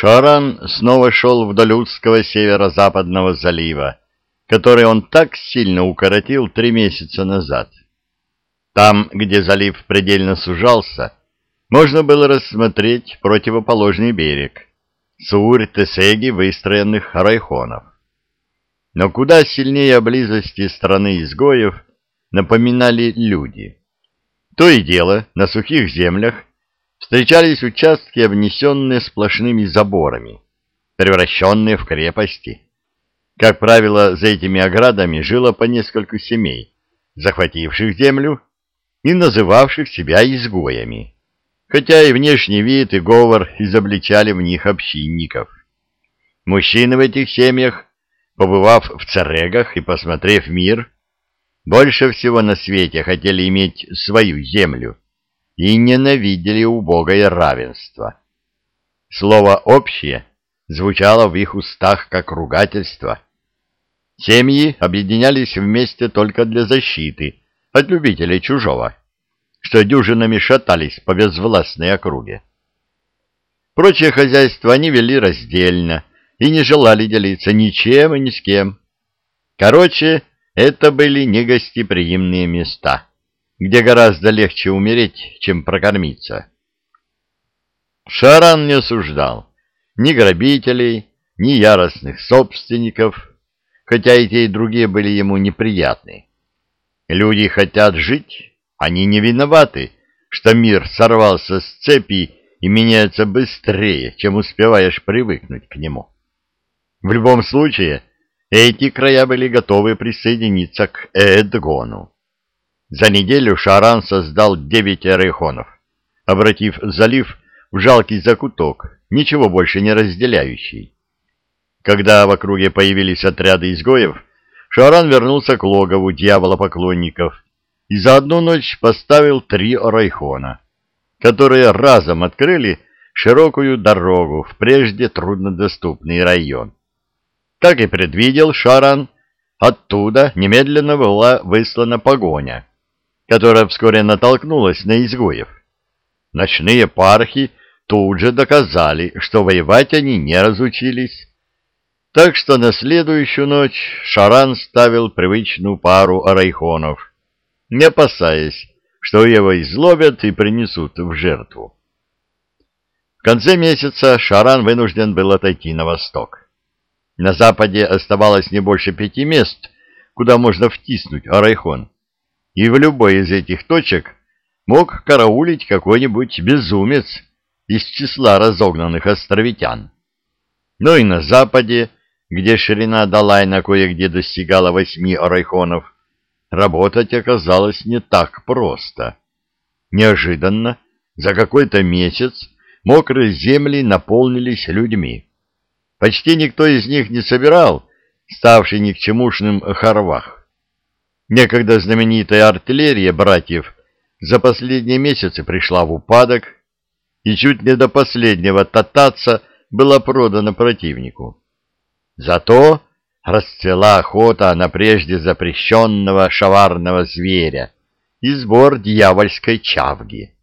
Шаран снова шел вдоль узкого северо-западного залива, который он так сильно укоротил три месяца назад. Там, где залив предельно сужался, можно было рассмотреть противоположный берег, Сур-Тесеги выстроенных райхонов. Но куда сильнее близости страны изгоев напоминали люди. То и дело, на сухих землях встречались участки, обнесенные сплошными заборами, превращенные в крепости. Как правило, за этими оградами жило по нескольку семей, захвативших землю и называвших себя изгоями, хотя и внешний вид и говор изобличали в них общинников. Мужчины в этих семьях, побывав в царегах и посмотрев мир, больше всего на свете хотели иметь свою землю и ненавидели убогое равенство. Слово «общее» звучало в их устах как ругательство. Семьи объединялись вместе только для защиты от любителей чужого, что дюжинами шатались по безвластной округе. Прочее хозяйство они вели раздельно и не желали делиться ничем и ни с кем. Короче, это были негостеприимные места где гораздо легче умереть, чем прокормиться. Шаран не осуждал ни грабителей, ни яростных собственников, хотя и те, и другие были ему неприятны. Люди хотят жить, они не виноваты, что мир сорвался с цепи и меняется быстрее, чем успеваешь привыкнуть к нему. В любом случае, эти края были готовы присоединиться к Эдгону. За неделю Шаран создал девять арехонов, обратив залив в жалкий закуток, ничего больше не разделяющий. Когда в округе появились отряды изгоев, Шаран вернулся к логову дьявола-поклонников и за одну ночь поставил три райхона, которые разом открыли широкую дорогу в прежде труднодоступный район. Как и предвидел Шаран, оттуда немедленно была выслана погоня, которая вскоре натолкнулась на изгоев. Ночные пархи тут же доказали, что воевать они не разучились. Так что на следующую ночь Шаран ставил привычную пару арайхонов, не опасаясь, что его изловят и принесут в жертву. В конце месяца Шаран вынужден был отойти на восток. На западе оставалось не больше пяти мест, куда можно втиснуть арайхон и в любой из этих точек мог караулить какой-нибудь безумец из числа разогнанных островитян. Но и на западе, где ширина Далайна кое-где достигала восьми орайхонов, работать оказалось не так просто. Неожиданно, за какой-то месяц, мокрые земли наполнились людьми. Почти никто из них не собирал ставший ни к чемушным хорвах. Некогда знаменитая артиллерия братьев за последние месяцы пришла в упадок и чуть не до последнего татаца была продана противнику. Зато расцвела охота на прежде запрещенного шаварного зверя и сбор дьявольской чавги.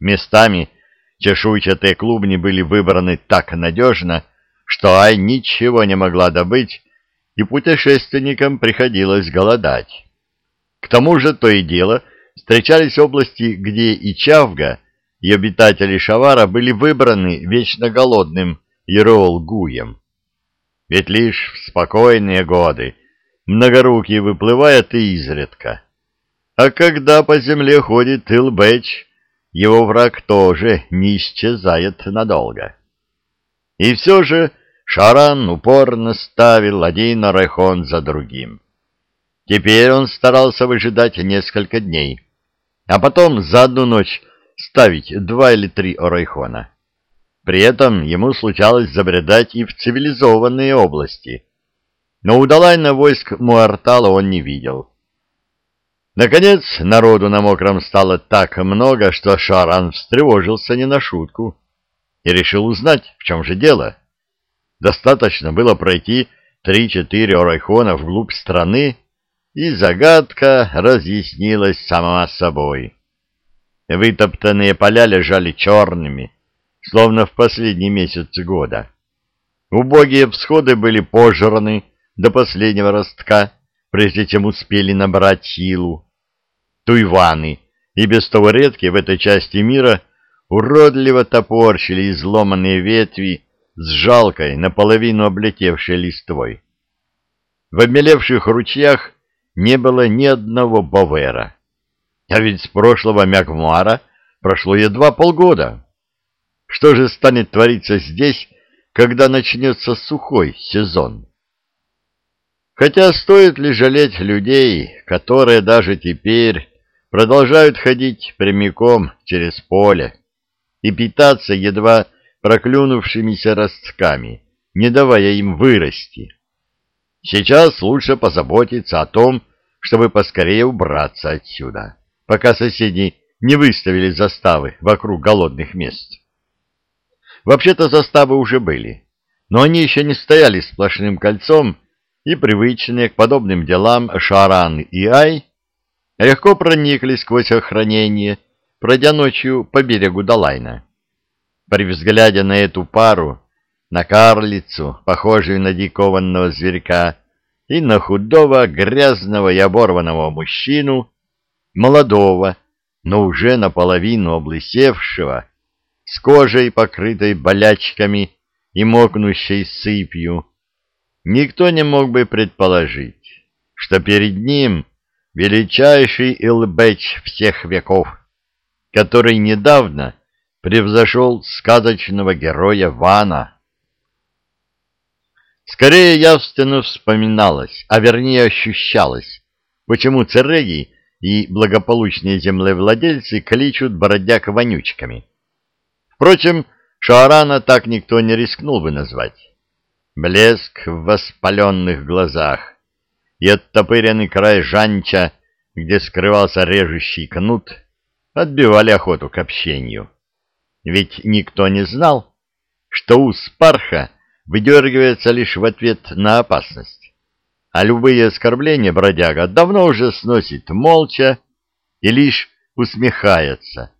Местами чешуйчатые клубни были выбраны так надежно, что Ай ничего не могла добыть и путешественникам приходилось голодать. К тому же то и дело встречались области, где и Чавга, и обитатели Шавара были выбраны вечно голодным Ероол-Гуем. Ведь лишь в спокойные годы многорукий выплывает и изредка. А когда по земле ходит Илбэч, его враг тоже не исчезает надолго. И все же Шаран упорно ставил один орехон за другим. Теперь он старался выжидать несколько дней, а потом за одну ночь ставить два или три орайхона. При этом ему случалось забредать и в цивилизованные области, но удалайна войск Муартала он не видел. Наконец, народу на мокром стало так много, что Шаран встревожился не на шутку и решил узнать, в чем же дело. Достаточно было пройти три-четыре орайхона вглубь страны, и загадка разъяснилась сама собой. Вытоптанные поля лежали черными, словно в последний месяц года. Убогие всходы были пожраны до последнего ростка, прежде чем успели набрать силу. Туйваны, и без того редкие в этой части мира, уродливо топорщили изломанные ветви с жалкой, наполовину облетевшей листвой. В обмелевших ручьях не было ни одного бовера. А ведь с прошлого Мягмара прошло едва полгода. Что же станет твориться здесь, когда начнется сухой сезон? Хотя стоит ли жалеть людей, которые даже теперь продолжают ходить прямиком через поле и питаться едва проклюнувшимися ростками, не давая им вырасти? Сейчас лучше позаботиться о том, чтобы поскорее убраться отсюда, пока соседи не выставили заставы вокруг голодных мест. Вообще-то заставы уже были, но они еще не стояли сплошным кольцом, и привычные к подобным делам Шаран и Ай легко проникли сквозь охранение, пройдя ночью по берегу Далайна. При взгляде на эту пару, на карлицу, похожую на дикованного зверька, и на худого, грязного и оборванного мужчину, молодого, но уже наполовину облысевшего, с кожей, покрытой болячками и мокнущей сыпью, никто не мог бы предположить, что перед ним величайший Илбэч всех веков, который недавно превзошел сказочного героя Вана. Скорее явственно вспоминалось, а вернее ощущалось, почему цереги и благополучные землевладельцы кличут бродяг вонючками. Впрочем, Шаарана так никто не рискнул бы назвать. Блеск в воспаленных глазах и оттопыренный край жанча, где скрывался режущий кнут, отбивали охоту к общению. Ведь никто не знал, что у Спарха выдергивается лишь в ответ на опасность, а любые оскорбления бродяга давно уже сносит молча и лишь усмехается,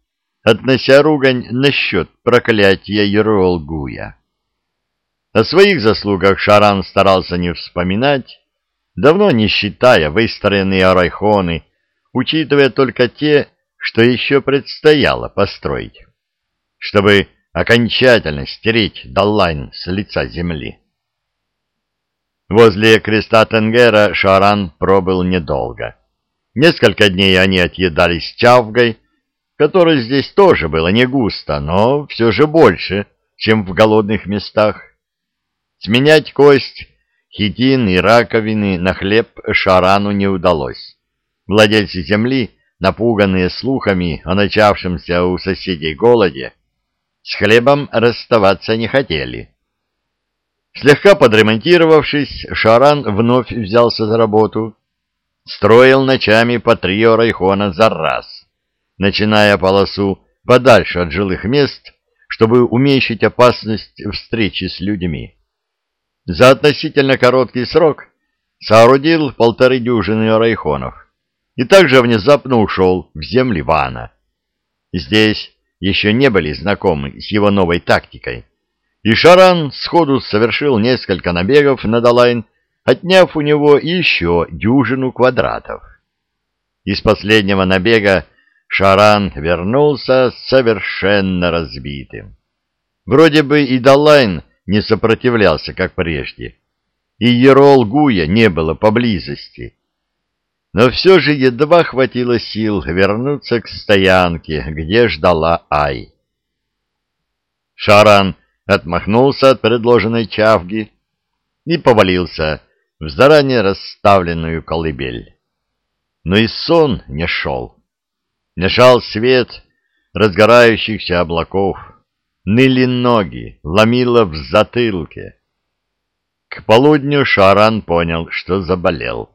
относя ругань насчет проклятия Еролгуя. О своих заслугах Шаран старался не вспоминать, давно не считая выстроенные арайхоны, учитывая только те, что еще предстояло построить, чтобы окончательно стереть Даллайн с лица земли. Возле креста Тенгера Шаран пробыл недолго. Несколько дней они отъедались чавгой, которой здесь тоже было не густо, но все же больше, чем в голодных местах. Сменять кость, хитин и раковины на хлеб Шарану не удалось. Владельцы земли, напуганные слухами о начавшемся у соседей голоде, с хлебом расставаться не хотели. Слегка подремонтировавшись, Шаран вновь взялся за работу. Строил ночами по три райхона за раз начиная полосу подальше от жилых мест, чтобы уменьшить опасность встречи с людьми. За относительно короткий срок соорудил полторы дюжины райхонов и также внезапно ушел в земли Вана. Здесь еще не были знакомы с его новой тактикой, и Шаран сходу совершил несколько набегов на Далайн, отняв у него еще дюжину квадратов. Из последнего набега Шаран вернулся совершенно разбитым. Вроде бы и Далайн не сопротивлялся, как прежде, и Ерол Гуя не было поблизости. Но все же едва хватило сил вернуться к стоянке, где ждала Ай. Шаран отмахнулся от предложенной чавги и повалился в заранее расставленную колыбель. Но и сон не шел. Мешал свет разгорающихся облаков, ныли ноги, ломило в затылке. К полудню Шаран понял, что заболел.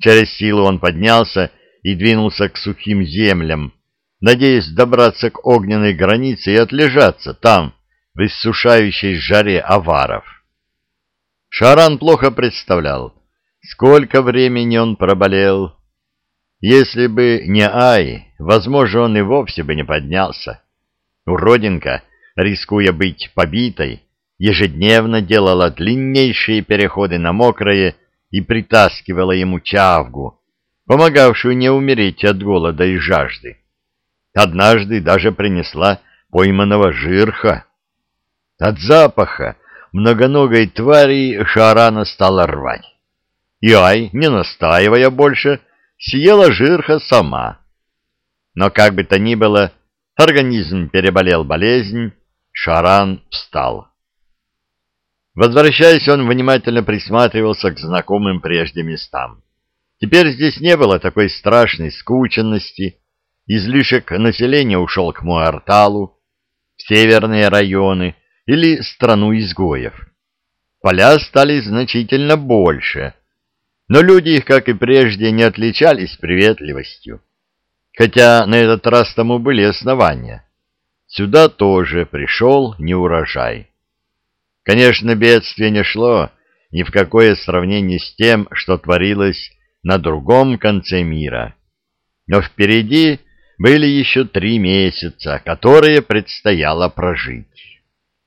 Через силу он поднялся и двинулся к сухим землям, надеясь добраться к огненной границе и отлежаться там, в иссушающей жаре аваров. Шаран плохо представлял, сколько времени он проболел, если бы не Ай, возможно, он и вовсе бы не поднялся. Уродинка рискуя быть побитой, ежедневно делала длиннейшие переходы на мокрое и притаскивала ему чавгу, помогавшую не умереть от голода и жажды. Однажды даже принесла пойманного жирха. От запаха многоногой твари Шарана стала рвать. И Ай, не настаивая больше, съела жирха сама. Но как бы то ни было, организм переболел болезнь, Шаран встал. Возвращаясь, он внимательно присматривался к знакомым прежде местам. Теперь здесь не было такой страшной скученности, излишек населения ушел к Муарталу, в северные районы или страну изгоев. Поля стали значительно больше, но люди их, как и прежде, не отличались приветливостью. Хотя на этот раз тому были основания. Сюда тоже пришел неурожай. Конечно, бедствие не шло ни в какое сравнение с тем, что творилось на другом конце мира. Но впереди были еще три месяца, которые предстояло прожить.